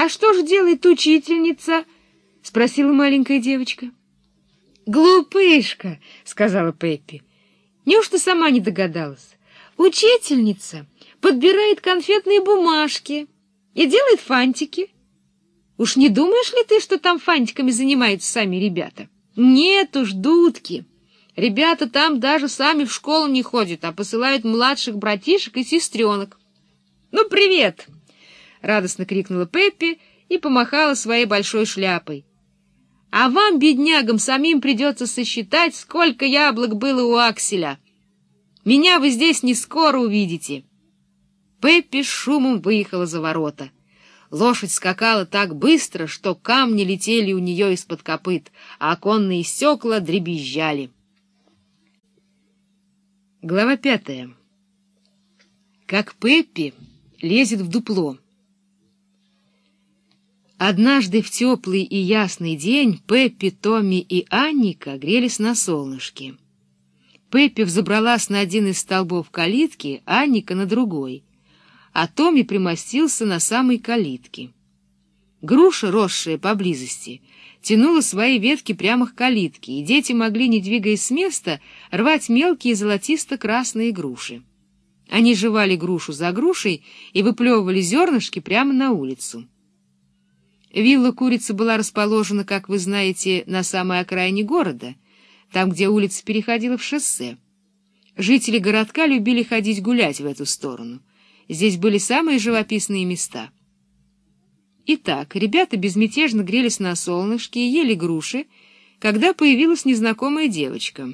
«А что же делает учительница?» — спросила маленькая девочка. «Глупышка!» — сказала Пеппи. «Неужто сама не догадалась? Учительница подбирает конфетные бумажки и делает фантики. Уж не думаешь ли ты, что там фантиками занимаются сами ребята? Нет уж, дудки!» Ребята там даже сами в школу не ходят, а посылают младших братишек и сестренок. «Ну, привет!» — радостно крикнула Пеппи и помахала своей большой шляпой. «А вам, беднягам, самим придется сосчитать, сколько яблок было у Акселя. Меня вы здесь не скоро увидите». Пеппи шумом выехала за ворота. Лошадь скакала так быстро, что камни летели у нее из-под копыт, а оконные стекла дребезжали. Глава пятая. Как Пеппи лезет в дупло. Однажды в теплый и ясный день Пеппи, Томми и Анника грелись на солнышке. Пеппи взобралась на один из столбов калитки, Анника на другой, а Томми примостился на самой калитке. Груша, росшая поблизости, тянула свои ветки прямо к калитке, и дети могли, не двигаясь с места, рвать мелкие золотисто-красные груши. Они жевали грушу за грушей и выплевывали зернышки прямо на улицу. Вилла курицы была расположена, как вы знаете, на самой окраине города, там, где улица переходила в шоссе. Жители городка любили ходить гулять в эту сторону. Здесь были самые живописные места — Итак, ребята безмятежно грелись на солнышке и ели груши, когда появилась незнакомая девочка.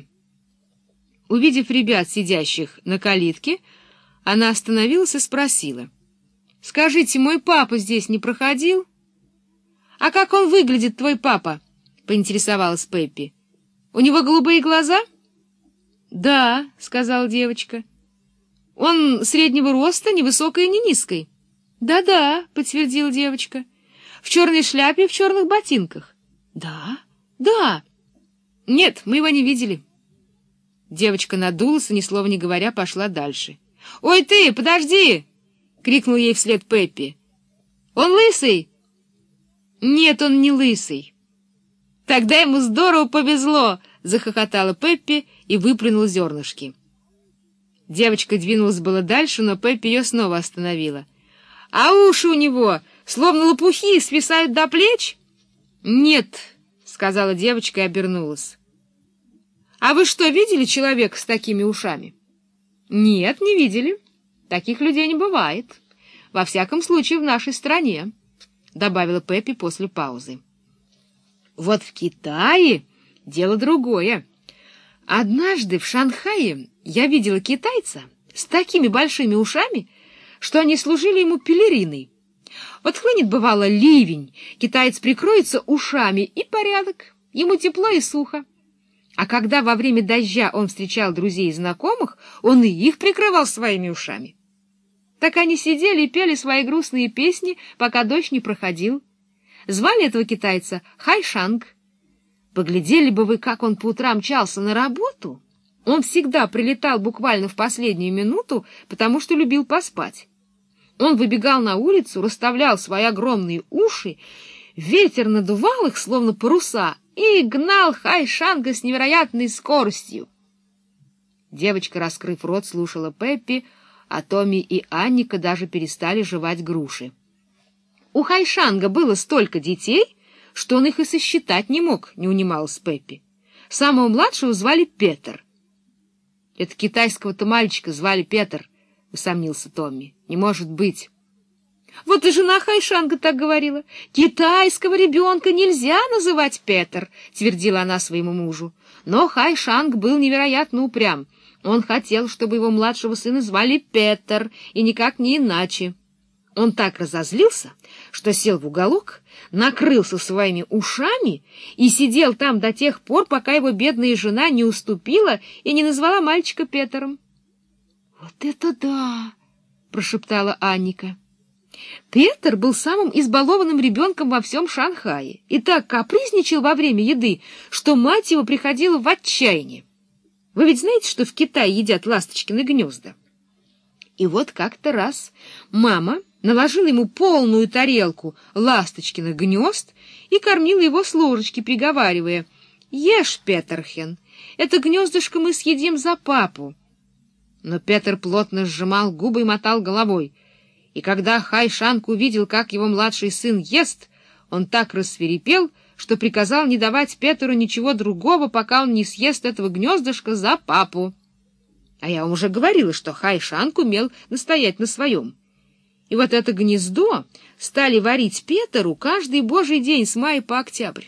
Увидев ребят, сидящих на калитке, она остановилась и спросила. — Скажите, мой папа здесь не проходил? — А как он выглядит, твой папа? — поинтересовалась Пеппи. — У него голубые глаза? — Да, — сказала девочка. — Он среднего роста, ни высокой, ни низкой. «Да-да», — подтвердила девочка. «В черной шляпе и в черных ботинках». «Да? Да!» «Нет, мы его не видели». Девочка надулась и, ни слова не говоря, пошла дальше. «Ой ты, подожди!» — крикнул ей вслед Пеппи. «Он лысый?» «Нет, он не лысый». «Тогда ему здорово повезло!» — захохотала Пеппи и выплюнула зернышки. Девочка двинулась было дальше, но Пеппи ее снова остановила — а уши у него, словно лопухи, свисают до плеч? — Нет, — сказала девочка и обернулась. — А вы что, видели человека с такими ушами? — Нет, не видели. Таких людей не бывает. Во всяком случае, в нашей стране, — добавила Пеппи после паузы. — Вот в Китае дело другое. Однажды в Шанхае я видела китайца с такими большими ушами, что они служили ему пелериной. Вот хлынет, бывало, ливень, китаец прикроется ушами, и порядок, ему тепло и сухо. А когда во время дождя он встречал друзей и знакомых, он и их прикрывал своими ушами. Так они сидели и пели свои грустные песни, пока дождь не проходил. Звали этого китайца Хайшанг. Поглядели бы вы, как он по утрам мчался на работу. Он всегда прилетал буквально в последнюю минуту, потому что любил поспать. Он выбегал на улицу, расставлял свои огромные уши, ветер надувал их, словно паруса, и гнал Хайшанга с невероятной скоростью. Девочка, раскрыв рот, слушала Пеппи, а Томми и Анника даже перестали жевать груши. У Хайшанга было столько детей, что он их и сосчитать не мог, не унималась Пеппи. Самого младшего звали Петр. Это китайского-то мальчика звали Петр —— усомнился Томми. — Не может быть. — Вот и жена Хайшанга так говорила. Китайского ребенка нельзя называть Петр, — твердила она своему мужу. Но Хайшанг был невероятно упрям. Он хотел, чтобы его младшего сына звали Петр, и никак не иначе. Он так разозлился, что сел в уголок, накрылся своими ушами и сидел там до тех пор, пока его бедная жена не уступила и не назвала мальчика Петром. «Вот это да!» — прошептала Анника. Петр был самым избалованным ребенком во всем Шанхае и так капризничал во время еды, что мать его приходила в отчаяние. Вы ведь знаете, что в Китае едят ласточкины гнезда? И вот как-то раз мама наложила ему полную тарелку ласточкиных гнезд и кормила его с ложечки, приговаривая, «Ешь, Петерхен, это гнездышко мы съедим за папу». Но Петр плотно сжимал губы и мотал головой, и когда Хайшанг увидел, как его младший сын ест, он так рассверепел, что приказал не давать Петру ничего другого, пока он не съест этого гнездышка за папу. А я вам уже говорила, что Хайшанг умел настоять на своем. И вот это гнездо стали варить Петеру каждый божий день с мая по октябрь.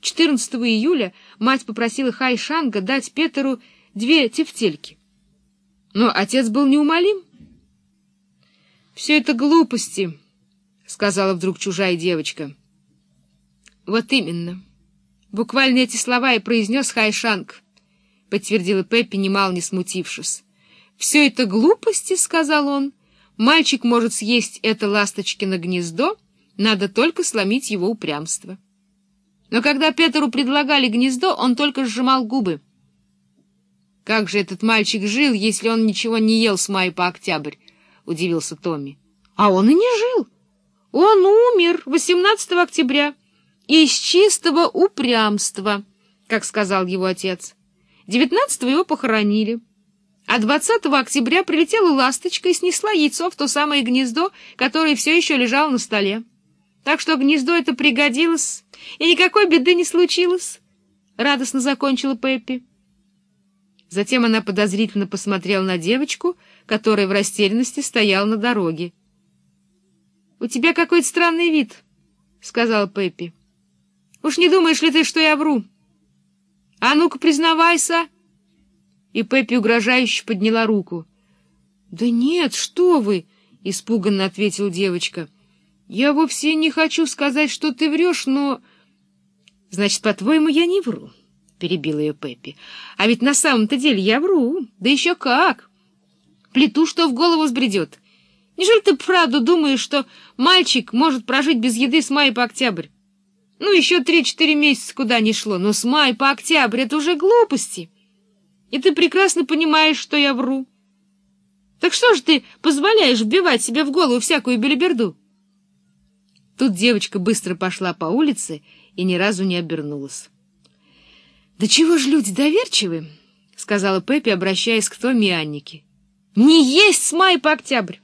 14 июля мать попросила Хайшанга дать Петеру две тефтельки. Но отец был неумолим. — Все это глупости, — сказала вдруг чужая девочка. — Вот именно. Буквально эти слова и произнес Хайшанг, — подтвердила Пеппи, немало не смутившись. — Все это глупости, — сказал он, — Мальчик может съесть это ласточкино гнездо, надо только сломить его упрямство. Но когда Петру предлагали гнездо, он только сжимал губы. «Как же этот мальчик жил, если он ничего не ел с мая по октябрь?» — удивился Томми. «А он и не жил. Он умер 18 октября из чистого упрямства, как сказал его отец. 19 его похоронили». А 20 октября прилетела ласточка и снесла яйцо в то самое гнездо, которое все еще лежало на столе. Так что гнездо это пригодилось, и никакой беды не случилось. Радостно закончила Пеппи. Затем она подозрительно посмотрела на девочку, которая в растерянности стояла на дороге. — У тебя какой-то странный вид, — сказала Пеппи. — Уж не думаешь ли ты, что я вру? — А ну-ка, признавайся! — и Пеппи угрожающе подняла руку. — Да нет, что вы! — испуганно ответила девочка. — Я вовсе не хочу сказать, что ты врешь, но... — Значит, по-твоему, я не вру, — перебила ее Пеппи. — А ведь на самом-то деле я вру. Да еще как! Плету, что в голову сбредет. Неужели ты правду думаешь, что мальчик может прожить без еды с мая по октябрь? Ну, еще три-четыре месяца куда ни шло, но с мая по октябрь — это уже глупости. — и ты прекрасно понимаешь, что я вру. Так что же ты позволяешь вбивать себе в голову всякую белиберду? Тут девочка быстро пошла по улице и ни разу не обернулась. — Да чего же люди доверчивы? — сказала Пеппи, обращаясь к Томе и Аннике. — Не есть с мая по октябрь!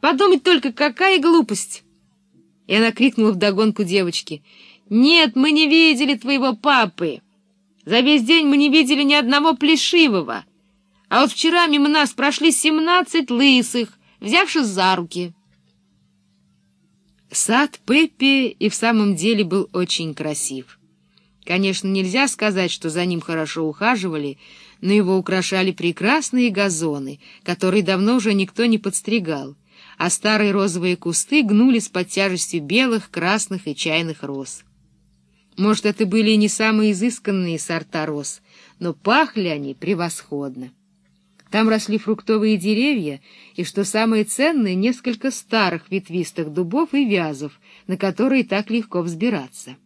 Подумать только, какая глупость! И она крикнула вдогонку девочке. — Нет, мы не видели твоего папы! — за весь день мы не видели ни одного плешивого, а вот вчера мимо нас прошли семнадцать лысых, взявшись за руки. Сад Пеппи и в самом деле был очень красив. Конечно, нельзя сказать, что за ним хорошо ухаживали, но его украшали прекрасные газоны, которые давно уже никто не подстригал, а старые розовые кусты гнулись под тяжестью белых, красных и чайных роз. Может, это были не самые изысканные сорта роз, но пахли они превосходно. Там росли фруктовые деревья, и, что самое ценное, несколько старых ветвистых дубов и вязов, на которые так легко взбираться.